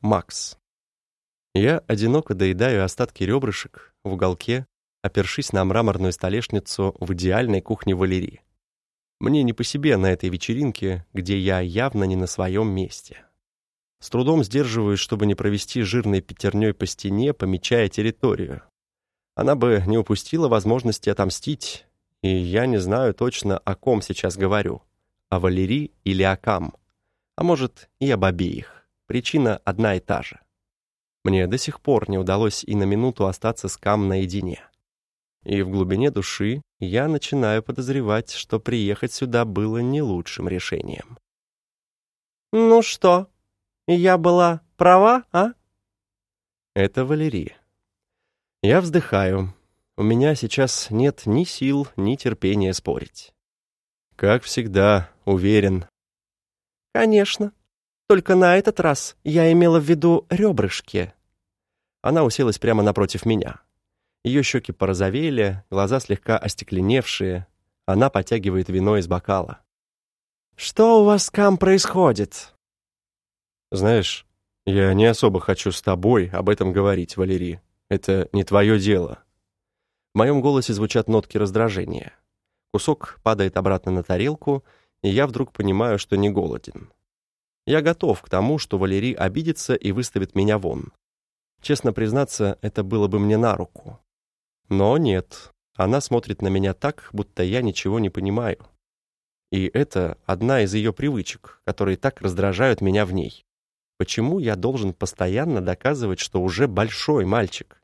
Макс. Я одиноко доедаю остатки ребрышек в уголке, опершись на мраморную столешницу в идеальной кухне Валерии. Мне не по себе на этой вечеринке, где я явно не на своем месте. С трудом сдерживаюсь, чтобы не провести жирной пятерней по стене, помечая территорию. Она бы не упустила возможности отомстить, и я не знаю точно, о ком сейчас говорю, о Валерии или о Кам, а может и об обеих. Причина одна и та же. Мне до сих пор не удалось и на минуту остаться с Кам наедине. И в глубине души я начинаю подозревать, что приехать сюда было не лучшим решением. «Ну что, я была права, а?» Это Валерия. Я вздыхаю. У меня сейчас нет ни сил, ни терпения спорить. Как всегда, уверен. «Конечно. Только на этот раз я имела в виду ребрышки». Она уселась прямо напротив меня. Ее щеки порозовели, глаза слегка остекленевшие. Она потягивает вино из бокала. «Что у вас, Кам, происходит?» «Знаешь, я не особо хочу с тобой об этом говорить, Валерий. Это не твое дело». В моем голосе звучат нотки раздражения. Кусок падает обратно на тарелку, и я вдруг понимаю, что не голоден. Я готов к тому, что Валерий обидится и выставит меня вон. Честно признаться, это было бы мне на руку. Но нет, она смотрит на меня так, будто я ничего не понимаю. И это одна из ее привычек, которые так раздражают меня в ней. Почему я должен постоянно доказывать, что уже большой мальчик?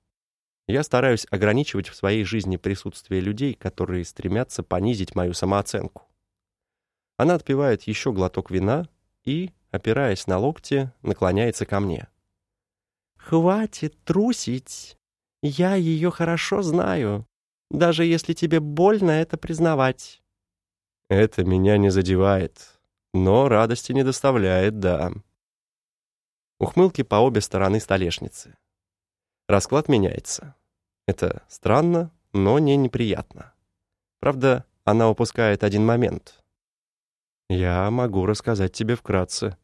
Я стараюсь ограничивать в своей жизни присутствие людей, которые стремятся понизить мою самооценку. Она отпивает еще глоток вина и, опираясь на локти, наклоняется ко мне. «Хватит трусить!» Я ее хорошо знаю, даже если тебе больно это признавать. Это меня не задевает, но радости не доставляет, да. Ухмылки по обе стороны столешницы. Расклад меняется. Это странно, но не неприятно. Правда, она упускает один момент. «Я могу рассказать тебе вкратце», —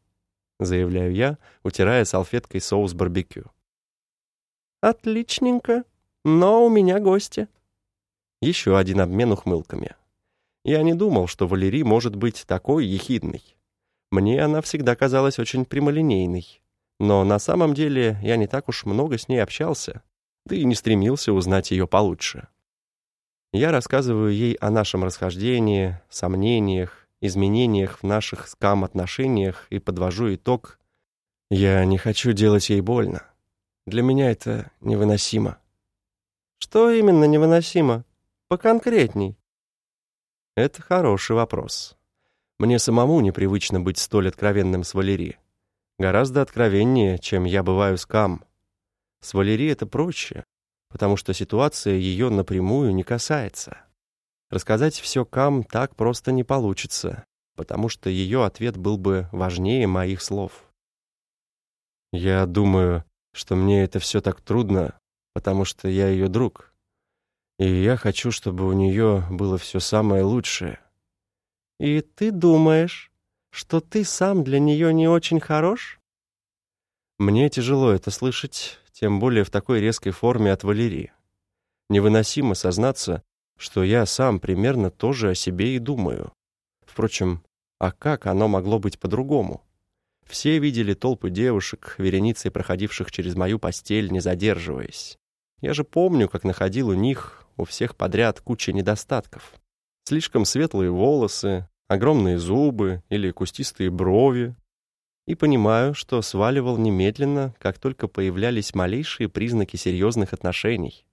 заявляю я, утирая салфеткой соус барбекю. «Отличненько. Но у меня гости». Еще один обмен ухмылками. Я не думал, что Валерий может быть такой ехидной. Мне она всегда казалась очень прямолинейной. Но на самом деле я не так уж много с ней общался, да и не стремился узнать ее получше. Я рассказываю ей о нашем расхождении, сомнениях, изменениях в наших скам-отношениях и подвожу итог. Я не хочу делать ей больно. Для меня это невыносимо. Что именно невыносимо? Поконкретней. Это хороший вопрос. Мне самому непривычно быть столь откровенным с Валери. Гораздо откровеннее, чем я бываю с Кам. С Валери это проще, потому что ситуация ее напрямую не касается. Рассказать все Кам так просто не получится, потому что ее ответ был бы важнее моих слов. Я думаю, что мне это все так трудно, потому что я ее друг. И я хочу, чтобы у нее было все самое лучшее. И ты думаешь, что ты сам для нее не очень хорош? Мне тяжело это слышать, тем более в такой резкой форме от Валерии. Невыносимо сознаться, что я сам примерно тоже о себе и думаю. Впрочем, а как оно могло быть по-другому? Все видели толпы девушек, вереницей проходивших через мою постель, не задерживаясь. Я же помню, как находил у них, у всех подряд, куча недостатков. Слишком светлые волосы, огромные зубы или кустистые брови. И понимаю, что сваливал немедленно, как только появлялись малейшие признаки серьезных отношений.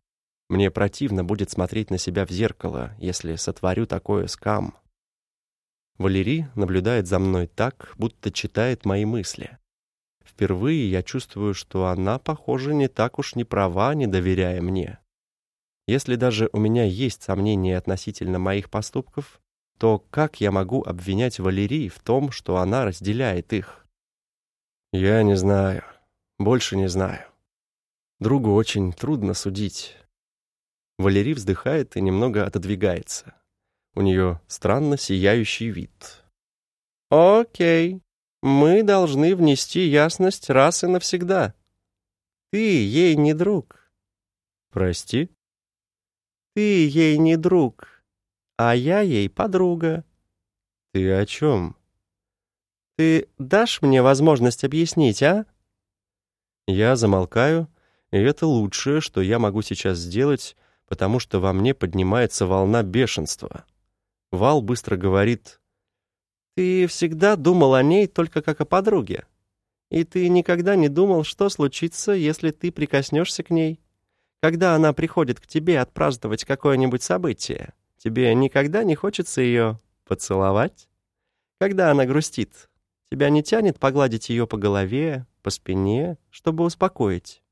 Мне противно будет смотреть на себя в зеркало, если сотворю такое с Кам. Валерий наблюдает за мной так, будто читает мои мысли. Впервые я чувствую, что она, похоже, не так уж не права, не доверяя мне. Если даже у меня есть сомнения относительно моих поступков, то как я могу обвинять Валерий в том, что она разделяет их? Я не знаю. Больше не знаю. Другу очень трудно судить. Валерий вздыхает и немного отодвигается. У нее странно сияющий вид. «Окей, Мы должны внести ясность раз и навсегда. Ты ей не друг. Прости? Ты ей не друг, а я ей подруга. Ты о чем? Ты дашь мне возможность объяснить, а? Я замолкаю, и это лучшее, что я могу сейчас сделать, потому что во мне поднимается волна бешенства. Вал быстро говорит, «Ты всегда думал о ней только как о подруге, и ты никогда не думал, что случится, если ты прикоснешься к ней. Когда она приходит к тебе отпраздновать какое-нибудь событие, тебе никогда не хочется ее поцеловать? Когда она грустит, тебя не тянет погладить ее по голове, по спине, чтобы успокоить?»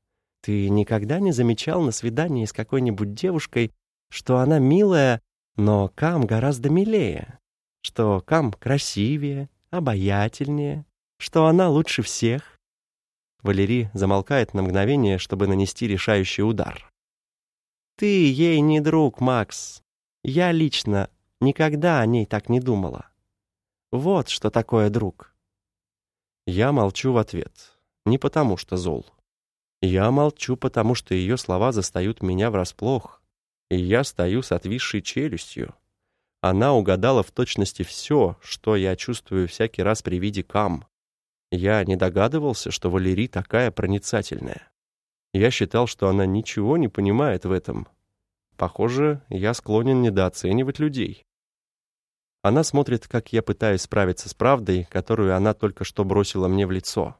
Ты никогда не замечал на свидании с какой-нибудь девушкой, что она милая, но Кам гораздо милее, что Кам красивее, обаятельнее, что она лучше всех? Валерий замолкает на мгновение, чтобы нанести решающий удар. Ты ей не друг, Макс. Я лично никогда о ней так не думала. Вот что такое друг. Я молчу в ответ, не потому что зол. Я молчу, потому что ее слова застают меня врасплох, и я стою с отвисшей челюстью. Она угадала в точности все, что я чувствую всякий раз при виде Кам. Я не догадывался, что Валерий такая проницательная. Я считал, что она ничего не понимает в этом. Похоже, я склонен недооценивать людей. Она смотрит, как я пытаюсь справиться с правдой, которую она только что бросила мне в лицо.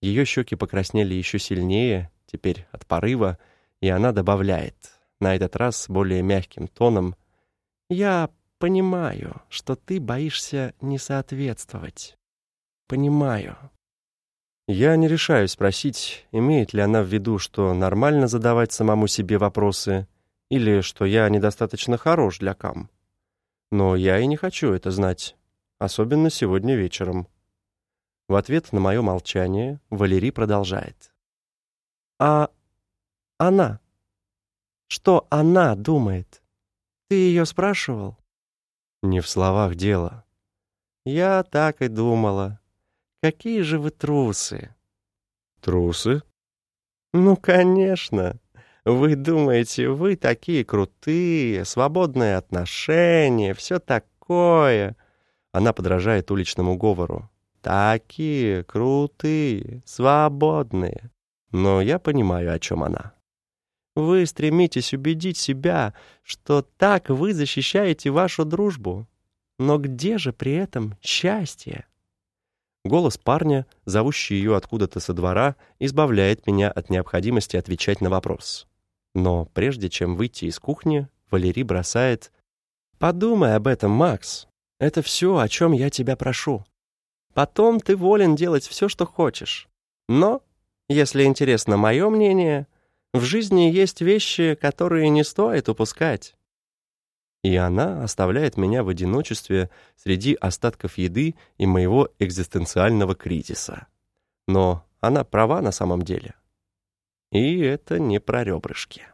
Ее щеки покраснели еще сильнее, теперь от порыва, и она добавляет, на этот раз более мягким тоном, «Я понимаю, что ты боишься не соответствовать. Понимаю». Я не решаюсь спросить, имеет ли она в виду, что нормально задавать самому себе вопросы, или что я недостаточно хорош для Кам. Но я и не хочу это знать, особенно сегодня вечером. В ответ на мое молчание Валерий продолжает. «А она? Что она думает? Ты ее спрашивал?» «Не в словах дело». «Я так и думала. Какие же вы трусы!» «Трусы?» «Ну, конечно. Вы думаете, вы такие крутые, свободные отношения, все такое». Она подражает уличному говору. Такие крутые, свободные. Но я понимаю, о чем она. Вы стремитесь убедить себя, что так вы защищаете вашу дружбу. Но где же при этом счастье? Голос парня, зовущий ее откуда-то со двора, избавляет меня от необходимости отвечать на вопрос. Но прежде чем выйти из кухни, Валерий бросает «Подумай об этом, Макс. Это все, о чем я тебя прошу. Потом ты волен делать все, что хочешь. Но, если интересно мое мнение, в жизни есть вещи, которые не стоит упускать. И она оставляет меня в одиночестве среди остатков еды и моего экзистенциального кризиса. Но она права на самом деле. И это не про ребрышки.